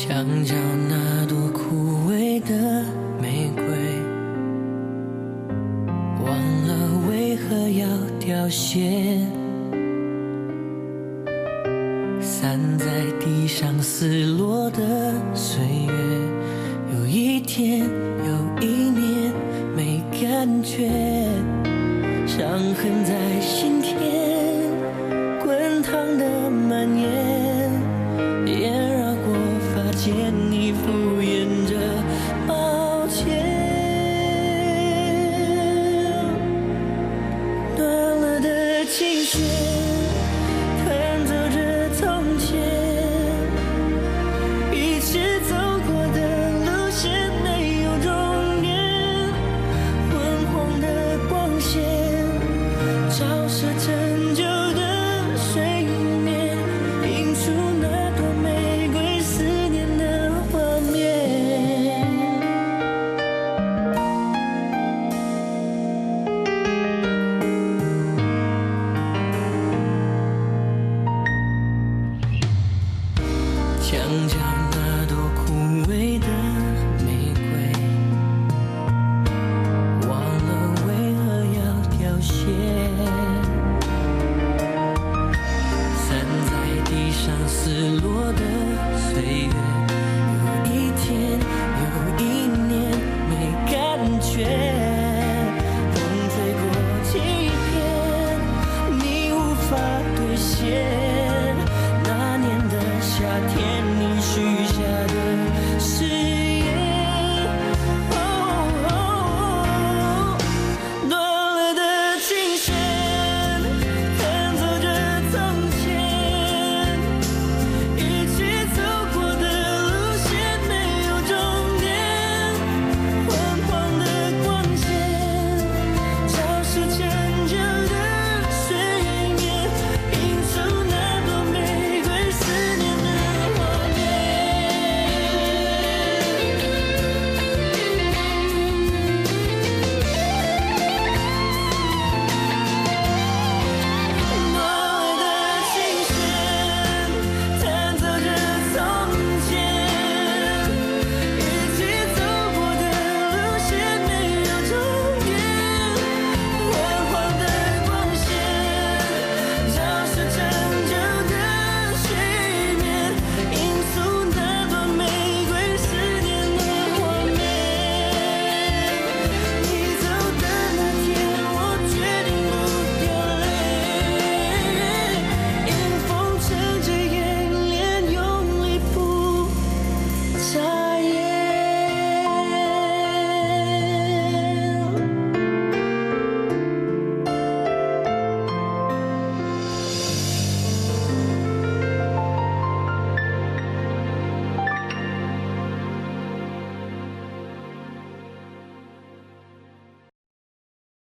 墙角那朵枯萎的玫瑰，忘了为何要凋谢。散在地上撕落的岁月，有一天有一年没感觉，伤痕在心田琴弦。弹奏着从前，一起走过的路线没有终点，昏黄的光线照射着墙角那朵枯萎的玫瑰，忘了为何要凋谢。散在地上撕落的岁月，